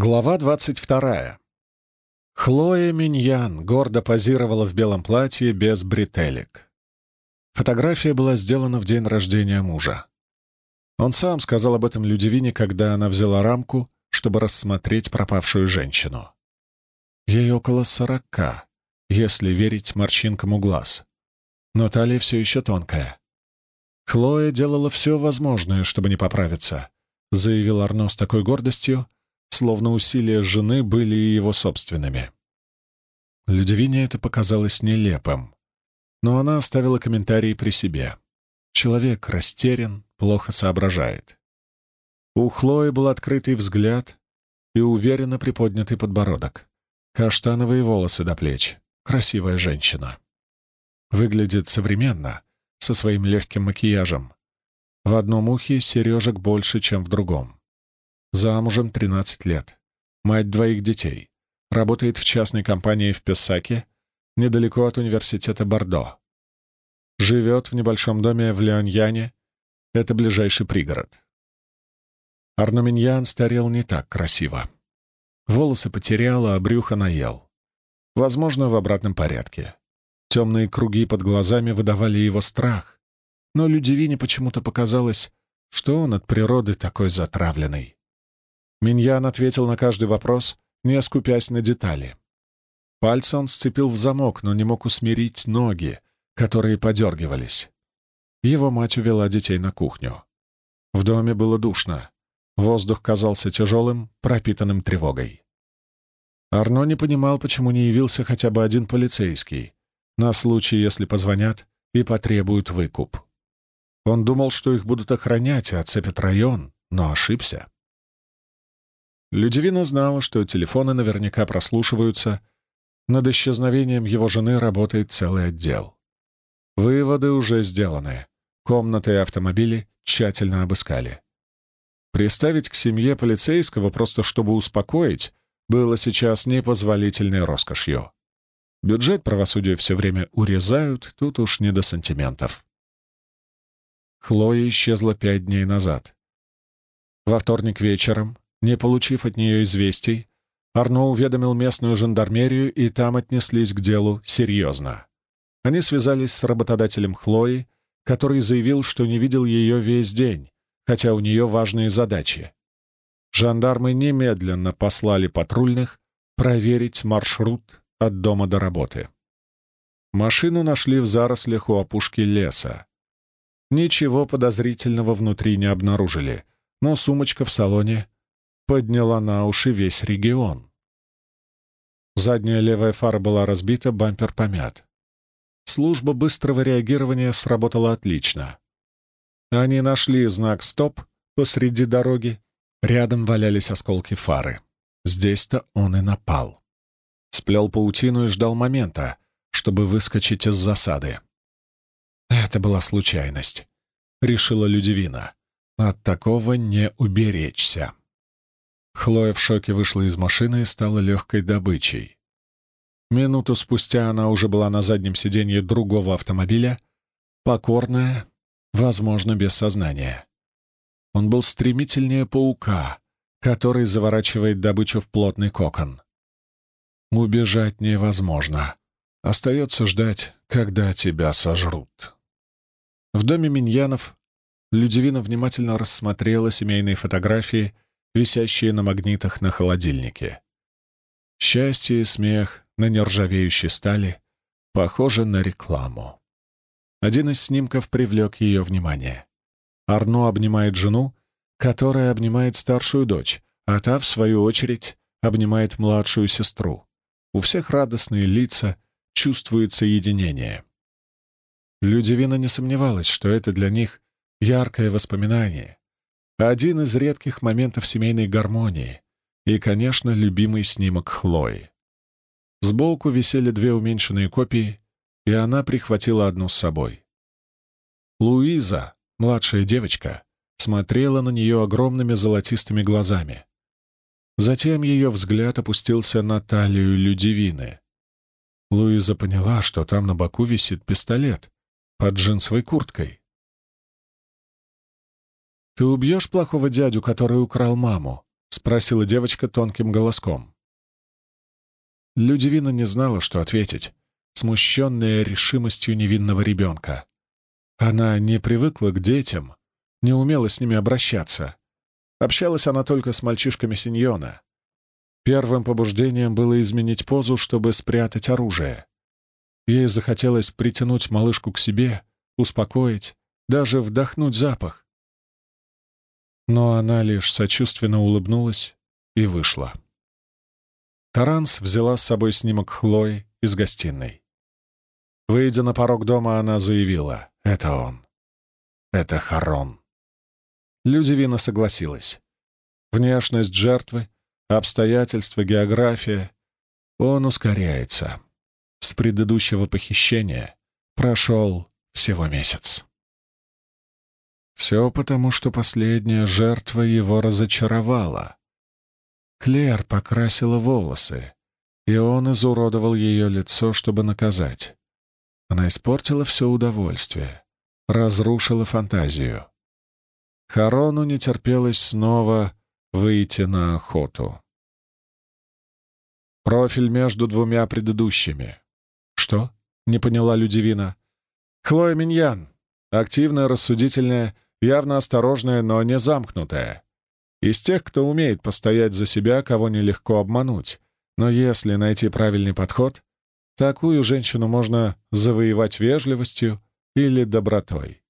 Глава двадцать вторая. Хлоя Миньян гордо позировала в белом платье без бретелек. Фотография была сделана в день рождения мужа. Он сам сказал об этом Людивине, когда она взяла рамку, чтобы рассмотреть пропавшую женщину. Ей около сорока, если верить морщинкам у глаз. Но талия все еще тонкая. Хлоя делала все возможное, чтобы не поправиться, заявил Арно с такой гордостью, словно усилия жены были его собственными. Людивине это показалось нелепым, но она оставила комментарий при себе. Человек растерян, плохо соображает. У Хлои был открытый взгляд и уверенно приподнятый подбородок, каштановые волосы до плеч, красивая женщина. Выглядит современно, со своим легким макияжем. В одном ухе сережек больше, чем в другом. Замужем 13 лет. Мать двоих детей. Работает в частной компании в Песаке, недалеко от университета Бордо. Живет в небольшом доме в Леоньяне. Это ближайший пригород. Арноминьян старел не так красиво. Волосы потерял, а брюхо наел. Возможно, в обратном порядке. Темные круги под глазами выдавали его страх, но Людивине почему-то показалось, что он от природы такой затравленный. Миньян ответил на каждый вопрос, не скупясь на детали. Пальцы он сцепил в замок, но не мог усмирить ноги, которые подергивались. Его мать увела детей на кухню. В доме было душно. Воздух казался тяжелым, пропитанным тревогой. Арно не понимал, почему не явился хотя бы один полицейский, на случай, если позвонят и потребуют выкуп. Он думал, что их будут охранять и отцепят район, но ошибся. Людивина знала, что телефоны наверняка прослушиваются. Над исчезновением его жены работает целый отдел. Выводы уже сделаны. Комнаты и автомобили тщательно обыскали. Приставить к семье полицейского просто чтобы успокоить было сейчас непозволительной роскошью. Бюджет правосудия все время урезают, тут уж не до сантиментов. Хлоя исчезла пять дней назад. Во вторник вечером не получив от нее известий, Арно уведомил местную жандармерию, и там отнеслись к делу серьезно. Они связались с работодателем Хлои, который заявил, что не видел ее весь день, хотя у нее важные задачи. Жандармы немедленно послали патрульных проверить маршрут от дома до работы. Машину нашли в зарослях у опушки леса. Ничего подозрительного внутри не обнаружили, но сумочка в салоне подняла на уши весь регион. Задняя левая фара была разбита, бампер помят. Служба быстрого реагирования сработала отлично. Они нашли знак «Стоп» посреди дороги. Рядом валялись осколки фары. Здесь-то он и напал. Сплел паутину и ждал момента, чтобы выскочить из засады. Это была случайность, — решила Людивина. От такого не уберечься. Хлоя в шоке вышла из машины и стала легкой добычей. Минуту спустя она уже была на заднем сиденье другого автомобиля, покорная, возможно, без сознания. Он был стремительнее паука, который заворачивает добычу в плотный кокон. Убежать невозможно. Остается ждать, когда тебя сожрут. В доме Миньянов Людивина внимательно рассмотрела семейные фотографии — висящие на магнитах на холодильнике. Счастье и смех на нержавеющей стали похоже на рекламу. Один из снимков привлек ее внимание. Арно обнимает жену, которая обнимает старшую дочь, а та, в свою очередь, обнимает младшую сестру. У всех радостные лица, чувствуется единение. Людивина не сомневалась, что это для них яркое воспоминание, один из редких моментов семейной гармонии и, конечно, любимый снимок Хлои. Сбоку висели две уменьшенные копии, и она прихватила одну с собой. Луиза, младшая девочка, смотрела на нее огромными золотистыми глазами. Затем ее взгляд опустился на талию Людивины. Луиза поняла, что там на боку висит пистолет под джинсовой курткой. «Ты убьешь плохого дядю, который украл маму?» — спросила девочка тонким голоском. Людивина не знала, что ответить, смущенная решимостью невинного ребенка. Она не привыкла к детям, не умела с ними обращаться. Общалась она только с мальчишками Синьона. Первым побуждением было изменить позу, чтобы спрятать оружие. Ей захотелось притянуть малышку к себе, успокоить, даже вдохнуть запах. Но она лишь сочувственно улыбнулась и вышла. Таранс взяла с собой снимок Хлои из гостиной. Выйдя на порог дома, она заявила — это он. Это Харон. Людивина согласилась. Внешность жертвы, обстоятельства, география. Он ускоряется. С предыдущего похищения прошел всего месяц. Все потому, что последняя жертва его разочаровала. Клер покрасила волосы, и он изуродовал ее лицо, чтобы наказать. Она испортила все удовольствие, разрушила фантазию. Харону не терпелось снова выйти на охоту. Профиль между двумя предыдущими. Что? Не поняла Людивина. Хлоя Миньян. Активная, рассудительная, явно осторожная, но не замкнутая. Из тех, кто умеет постоять за себя, кого нелегко обмануть. Но если найти правильный подход, такую женщину можно завоевать вежливостью или добротой.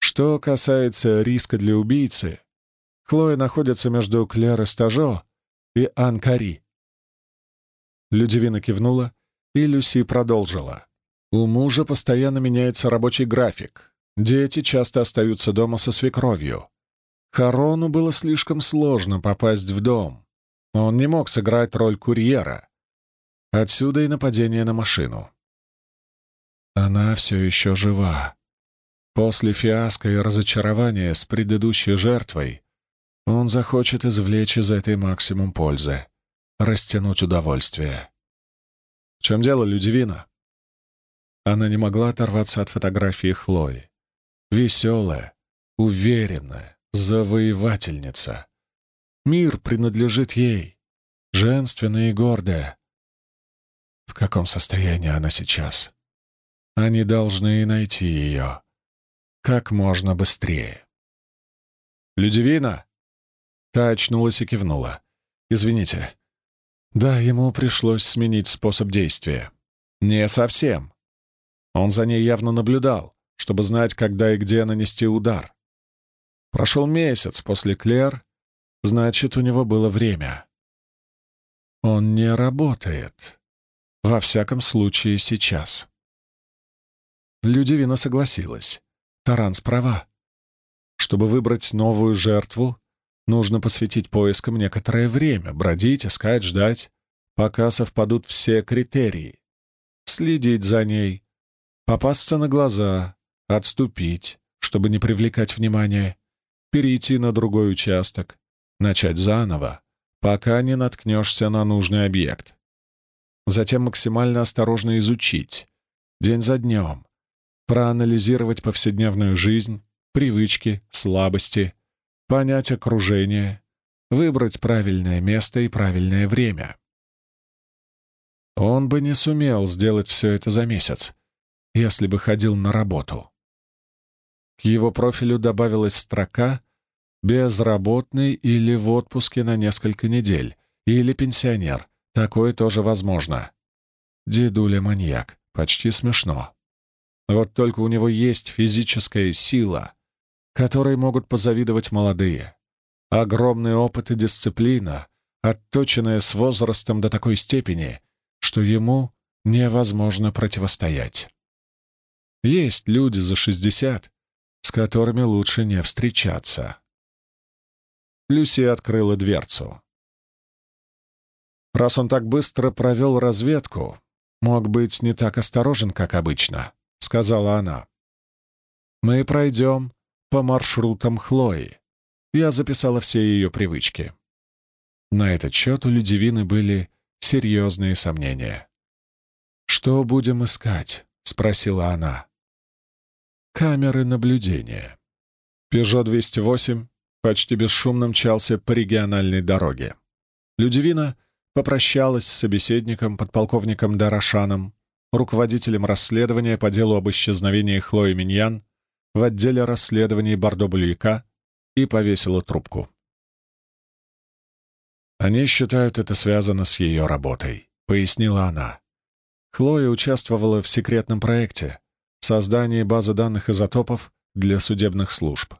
Что касается риска для убийцы, Хлоя находится между Клэр Стажо и Анкари. Людивина кивнула, и Люси продолжила. У мужа постоянно меняется рабочий график. Дети часто остаются дома со свекровью. Харону было слишком сложно попасть в дом. Он не мог сыграть роль курьера. Отсюда и нападение на машину. Она все еще жива. После фиаско и разочарования с предыдущей жертвой он захочет извлечь из этой максимум пользы, растянуть удовольствие. В чем дело, Людивина? Она не могла оторваться от фотографии Хлои. Веселая, уверенная, завоевательница. Мир принадлежит ей, женственная и гордая. В каком состоянии она сейчас? Они должны найти ее. Как можно быстрее. «Людивина!» Та очнулась и кивнула. «Извините». Да, ему пришлось сменить способ действия. Не совсем. Он за ней явно наблюдал, чтобы знать, когда и где нанести удар. Прошел месяц после Клер, значит, у него было время. Он не работает. Во всяком случае, сейчас. Людивина согласилась. Таранс права. Чтобы выбрать новую жертву, нужно посвятить поискам некоторое время, бродить, искать, ждать, пока совпадут все критерии. Следить за ней, попасться на глаза, отступить, чтобы не привлекать внимания, перейти на другой участок, начать заново, пока не наткнешься на нужный объект. Затем максимально осторожно изучить, день за днем, проанализировать повседневную жизнь, привычки, слабости, понять окружение, выбрать правильное место и правильное время. Он бы не сумел сделать все это за месяц, если бы ходил на работу. К его профилю добавилась строка «Безработный или в отпуске на несколько недель» или «Пенсионер». Такое тоже возможно. Дедуля-маньяк. Почти смешно. Вот только у него есть физическая сила, которой могут позавидовать молодые. Огромный опыт и дисциплина, отточенная с возрастом до такой степени, что ему невозможно противостоять. Есть люди за 60, с которыми лучше не встречаться. Люси открыла дверцу. Раз он так быстро провел разведку, мог быть не так осторожен, как обычно, — сказала она. Мы пройдем по маршрутам Хлои. Я записала все ее привычки. На этот счет у Людивины были серьезные сомнения. «Что будем искать?» — спросила она камеры наблюдения. «Пежо 208», почти бесшумно мчался по региональной дороге. Людивина попрощалась с собеседником, подполковником Дарашаном, руководителем расследования по делу об исчезновении Хлои Миньян в отделе расследований Бордо-Булюика и повесила трубку. «Они считают это связано с ее работой», — пояснила она. Хлоя участвовала в секретном проекте — создании базы данных изотопов для судебных служб.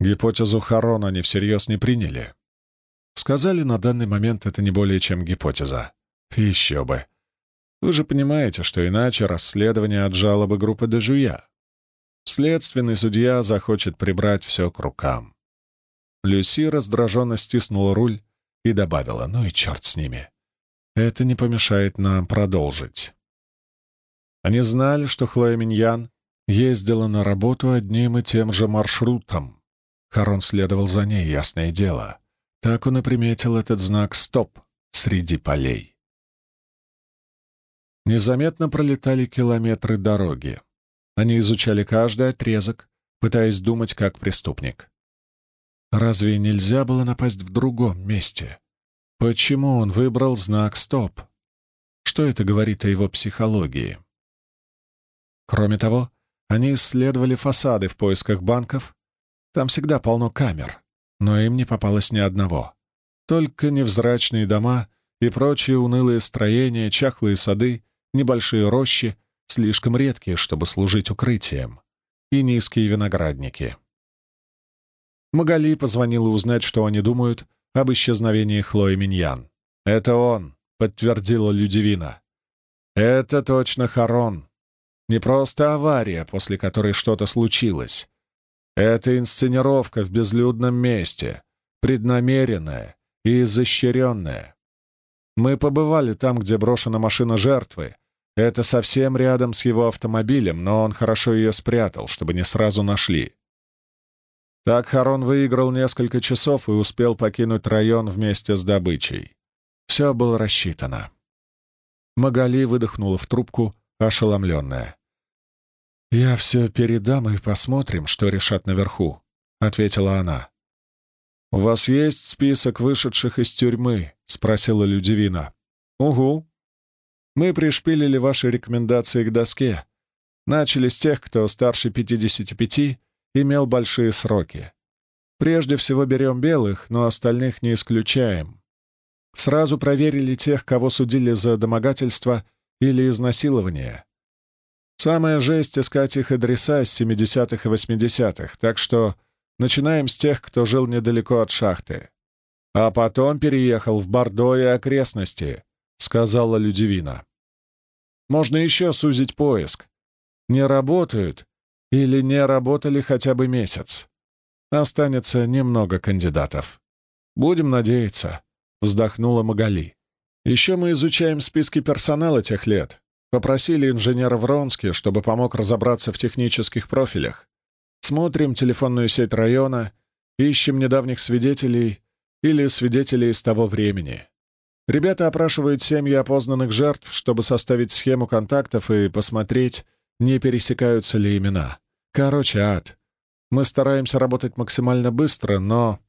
Гипотезу Харон они всерьез не приняли. Сказали, на данный момент это не более чем гипотеза. Еще бы. Вы же понимаете, что иначе расследование от жалобы группы Дежуя. Следственный судья захочет прибрать все к рукам. Люси раздраженно стиснула руль и добавила, ну и черт с ними. Это не помешает нам продолжить. Они знали, что Хлоя Миньян ездила на работу одним и тем же маршрутом. Харон следовал за ней, ясное дело. Так он и приметил этот знак «Стоп» среди полей. Незаметно пролетали километры дороги. Они изучали каждый отрезок, пытаясь думать как преступник. Разве нельзя было напасть в другом месте? Почему он выбрал знак «Стоп»? Что это говорит о его психологии? Кроме того, они исследовали фасады в поисках банков. Там всегда полно камер, но им не попалось ни одного. Только невзрачные дома и прочие унылые строения, чахлые сады, небольшие рощи, слишком редкие, чтобы служить укрытием, и низкие виноградники. Магали позвонила узнать, что они думают об исчезновении Хлои Миньян. «Это он», — подтвердила Людивина. «Это точно Харон. Не просто авария, после которой что-то случилось. Это инсценировка в безлюдном месте, преднамеренная и изощренная. Мы побывали там, где брошена машина жертвы. Это совсем рядом с его автомобилем, но он хорошо ее спрятал, чтобы не сразу нашли. Так Харон выиграл несколько часов и успел покинуть район вместе с добычей. Все было рассчитано. Магали выдохнула в трубку, ошеломленная. «Я все передам и посмотрим, что решат наверху», — ответила она. «У вас есть список вышедших из тюрьмы?» — спросила Людивина. «Угу. Мы пришпилили ваши рекомендации к доске. Начали с тех, кто старше 55 имел большие сроки. Прежде всего берем белых, но остальных не исключаем. Сразу проверили тех, кого судили за домогательство или изнасилование. Самая жесть — искать их адреса с 70-х и 80-х, так что начинаем с тех, кто жил недалеко от шахты. А потом переехал в Бордо и окрестности, — сказала Людивина. Можно еще сузить поиск. Не работают или не работали хотя бы месяц. Останется немного кандидатов. Будем надеяться, вздохнула Магали. Еще мы изучаем списки персонала тех лет. Попросили инженера Вронски, чтобы помог разобраться в технических профилях. Смотрим телефонную сеть района, ищем недавних свидетелей или свидетелей из того времени. Ребята опрашивают семьи опознанных жертв, чтобы составить схему контактов и посмотреть, не пересекаются ли имена. Короче, ад. Мы стараемся работать максимально быстро, но...»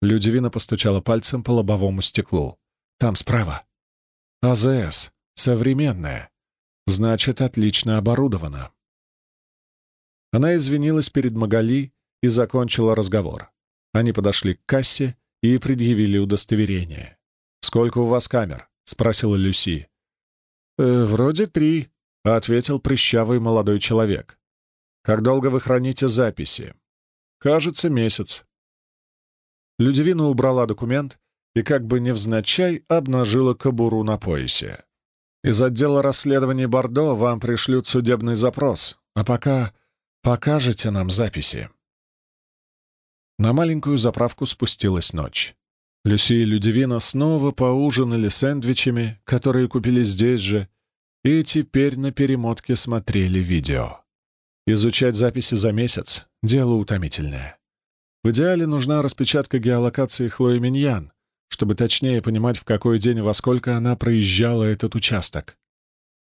Людивина постучала пальцем по лобовому стеклу. «Там справа. АЗС. Современная. Значит, отлично оборудована». Она извинилась перед Магали и закончила разговор. Они подошли к кассе и предъявили удостоверение. «Сколько у вас камер?» — спросила Люси. «Э, «Вроде три», — ответил прыщавый молодой человек. Как долго вы храните записи? Кажется, месяц. Людивина убрала документ и как бы невзначай обнажила кобуру на поясе. Из отдела расследований Бордо вам пришлют судебный запрос, а пока покажете нам записи. На маленькую заправку спустилась ночь. Люси и Людивина снова поужинали сэндвичами, которые купили здесь же, и теперь на перемотке смотрели видео. Изучать записи за месяц — дело утомительное. В идеале нужна распечатка геолокации Хлои Миньян, чтобы точнее понимать, в какой день и во сколько она проезжала этот участок.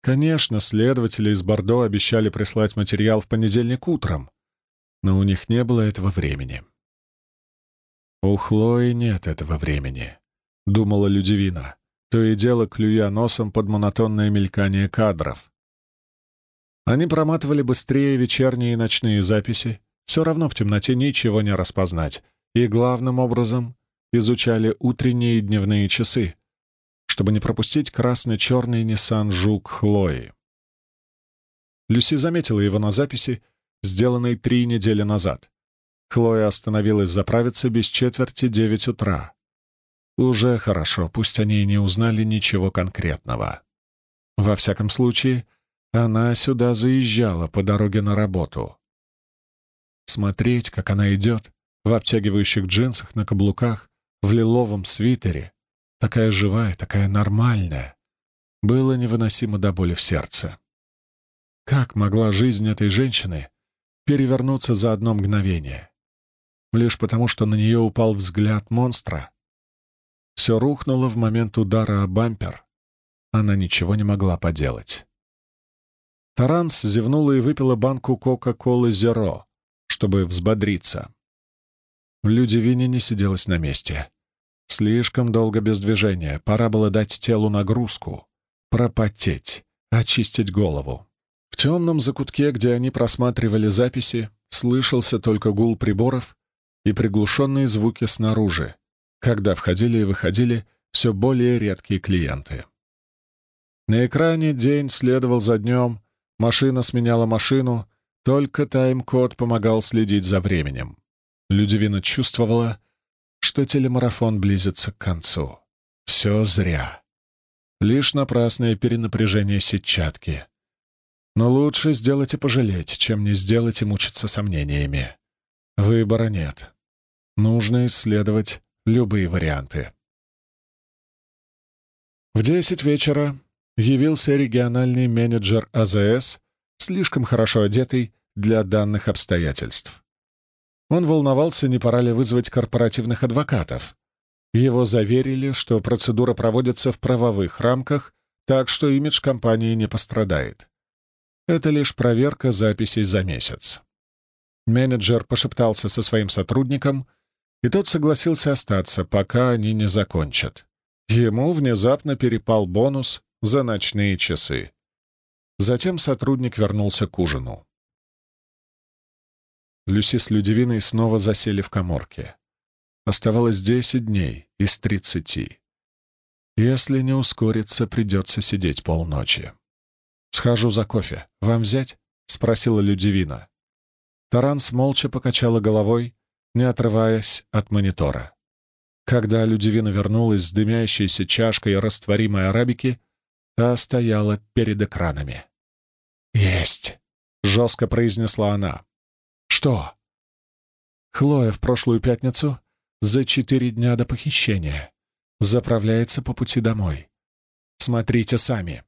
Конечно, следователи из Бордо обещали прислать материал в понедельник утром, но у них не было этого времени. «У Хлои нет этого времени», — думала Людивина, то и дело клюя носом под монотонное мелькание кадров. Они проматывали быстрее вечерние и ночные записи, все равно в темноте ничего не распознать, и главным образом изучали утренние и дневные часы, чтобы не пропустить красно-черный Nissan Жук Хлои. Люси заметила его на записи, сделанной три недели назад. Хлоя остановилась заправиться без четверти девять утра. Уже хорошо, пусть они и не узнали ничего конкретного. Во всяком случае, она сюда заезжала по дороге на работу. Смотреть, как она идет, в обтягивающих джинсах на каблуках, в лиловом свитере, такая живая, такая нормальная, было невыносимо до боли в сердце. Как могла жизнь этой женщины перевернуться за одно мгновение? Лишь потому, что на нее упал взгляд монстра. Все рухнуло в момент удара о бампер. Она ничего не могла поделать. Таранс зевнула и выпила банку Кока-Колы Зеро, чтобы взбодриться. Людивине не сиделась на месте. Слишком долго без движения, пора было дать телу нагрузку, пропотеть, очистить голову. В темном закутке, где они просматривали записи, слышался только гул приборов и приглушенные звуки снаружи, когда входили и выходили все более редкие клиенты. На экране день следовал за днем, машина сменяла машину, только тайм-код помогал следить за временем. Людивина чувствовала, что телемарафон близится к концу. Все зря. Лишь напрасное перенапряжение сетчатки. Но лучше сделать и пожалеть, чем не сделать и мучиться сомнениями. Выбора нет. Нужно исследовать любые варианты. В десять вечера явился региональный менеджер АЗС, слишком хорошо одетый для данных обстоятельств. Он волновался, не пора ли вызвать корпоративных адвокатов. Его заверили, что процедура проводится в правовых рамках, так что имидж компании не пострадает. Это лишь проверка записей за месяц. Менеджер пошептался со своим сотрудником, и тот согласился остаться, пока они не закончат. Ему внезапно перепал бонус за ночные часы. Затем сотрудник вернулся к ужину. Люси с Людивиной снова засели в коморке. Оставалось десять дней из тридцати. Если не ускориться, придется сидеть полночи. «Схожу за кофе. Вам взять?» — спросила Людивина. Таранс молча покачала головой, не отрываясь от монитора. Когда Людивина вернулась с дымящейся чашкой растворимой арабики, та стояла перед экранами. «Есть!» — жестко произнесла она. «Что?» Хлоя в прошлую пятницу, за четыре дня до похищения, заправляется по пути домой. Смотрите сами.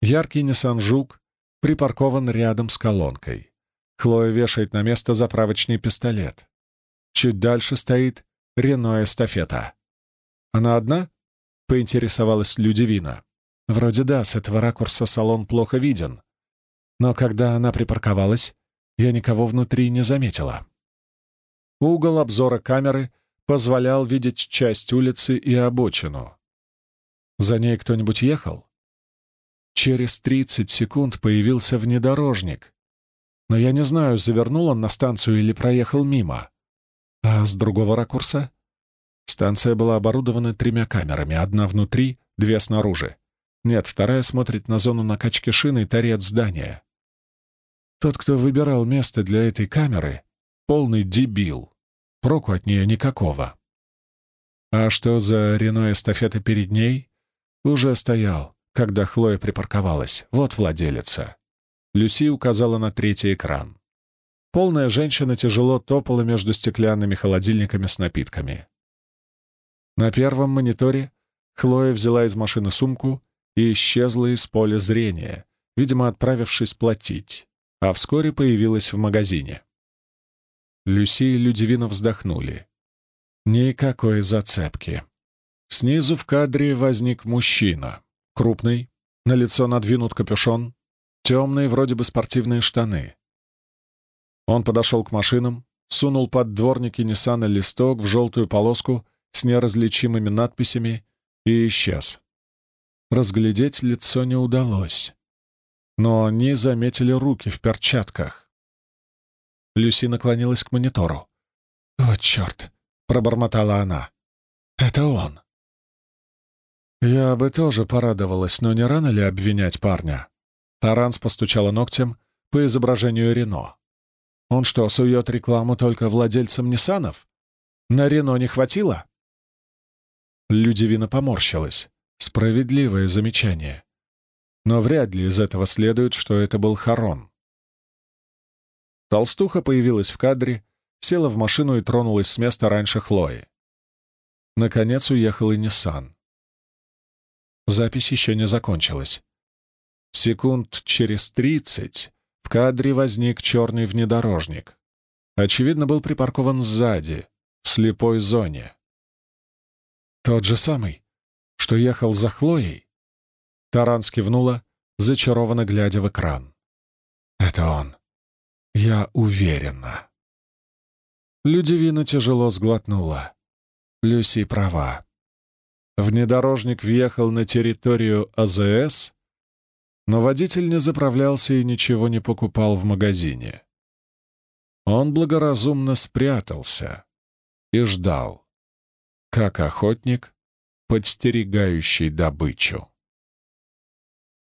Яркий Nissan Жук припаркован рядом с колонкой. Хлоя вешает на место заправочный пистолет. Чуть дальше стоит Рено Эстафета. «Она одна?» — поинтересовалась Людивина. «Вроде да, с этого ракурса салон плохо виден. Но когда она припарковалась, я никого внутри не заметила». Угол обзора камеры позволял видеть часть улицы и обочину. За ней кто-нибудь ехал? Через 30 секунд появился внедорожник. Но я не знаю, завернул он на станцию или проехал мимо. А с другого ракурса? Станция была оборудована тремя камерами, одна внутри, две снаружи. Нет, вторая смотрит на зону накачки шины и торец здания. Тот, кто выбирал место для этой камеры, полный дебил. Проку от нее никакого. А что за Рено эстафета перед ней? Уже стоял когда Хлоя припарковалась. Вот владелица. Люси указала на третий экран. Полная женщина тяжело топала между стеклянными холодильниками с напитками. На первом мониторе Хлоя взяла из машины сумку и исчезла из поля зрения, видимо, отправившись платить, а вскоре появилась в магазине. Люси и Людивина вздохнули. Никакой зацепки. Снизу в кадре возник мужчина. Крупный, на лицо надвинут капюшон, темные вроде бы спортивные штаны. Он подошел к машинам, сунул под дворники Ниссана листок в желтую полоску с неразличимыми надписями и исчез. Разглядеть лицо не удалось, но они заметили руки в перчатках. Люси наклонилась к монитору. «Вот черт!» — пробормотала она. «Это он!» «Я бы тоже порадовалась, но не рано ли обвинять парня?» Таранс постучала ногтем по изображению Рено. «Он что, сует рекламу только владельцам Ниссанов? На Рено не хватило?» Людивина поморщилась. Справедливое замечание. Но вряд ли из этого следует, что это был Харон. Толстуха появилась в кадре, села в машину и тронулась с места раньше Хлои. Наконец уехал и Ниссан. Запись еще не закончилась. Секунд через тридцать в кадре возник черный внедорожник. Очевидно, был припаркован сзади, в слепой зоне. Тот же самый, что ехал за Хлоей? Таран скивнула, зачарованно глядя в экран. «Это он. Я уверена». Людивина тяжело сглотнула. Люси права. Внедорожник въехал на территорию АЗС, но водитель не заправлялся и ничего не покупал в магазине. Он благоразумно спрятался и ждал, как охотник, подстерегающий добычу.